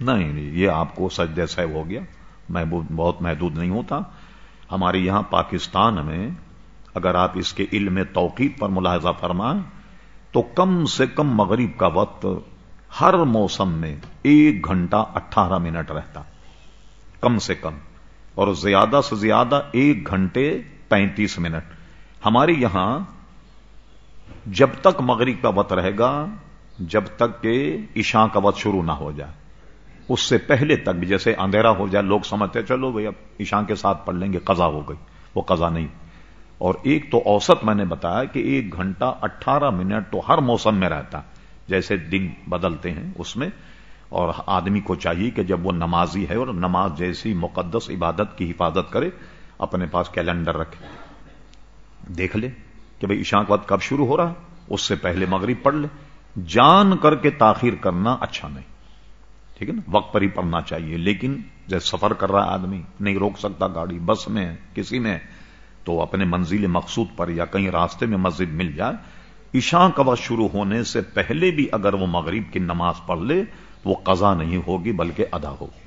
نہیں نہیں یہ آپ کو سجدے سے ہو گیا۔ میں بہت محدود نہیں ہوتا۔ ہمارے یہاں پاکستان میں اگر آپ اس کے علم توقید پر ملاحظہ فرمائیں، تو کم سے کم مغرب کا وقت ہر موسم میں ایک گھنٹہ اٹھارہ منٹ رہتا۔ کم سے کم۔ اور زیادہ سے زیادہ ایک گھنٹے پینتیس منٹ۔ ہمارے یہاں جب تک مغرب کا وقت رہے گا، جب تک کہ عشاء کا وقت شروع نہ ہو جائے۔ اس سے پہلے تک بھی، جیسے اندھیرا ہو جائے، لوگ سمجھتے چلو بھائی، اب عشاء کے ساتھ پڑھ لیں گے، قضا ہو گئی، وہ قضا نہیں۔ اور ایک تو اوسط میں نے بتایا کہ ایک گھنٹہ اٹھارہ منٹ تو ہر موسم میں رہتا جیسے دن بدلتے ہیں اس میں۔ اور آدمی کو چاہیے کہ جب وہ نمازی ہے اور نماز جیسی مقدس عبادت کی حفاظت کرے، اپنے پاس کیلنڈر رکھے۔ دیکھ لے کہ بھائی عشاء کا وقت کب شروع ہو رہا اس سے پہلے مغرب پڑھ لے۔ جان کر کے تاخیر کرنا اچھا نہیں۔ ٹھیک ہے نا؟ وقت پر ہی پڑھنا چاہیے۔ لیکن جیسے سفر کر رہا آدمی، نہیں روک سکتا گاڑی، بس میں، کسی میں، تو اپنے منزل مقصود پر یا کہیں راستے میں مسجد مل جائے۔ عشاء کا وقت شروع ہونے سے پہلے بھی اگر وہ مغرب کی نماز پڑھ لے، وہ قضا نہیں ہوگی بلکہ ادا ہوگی۔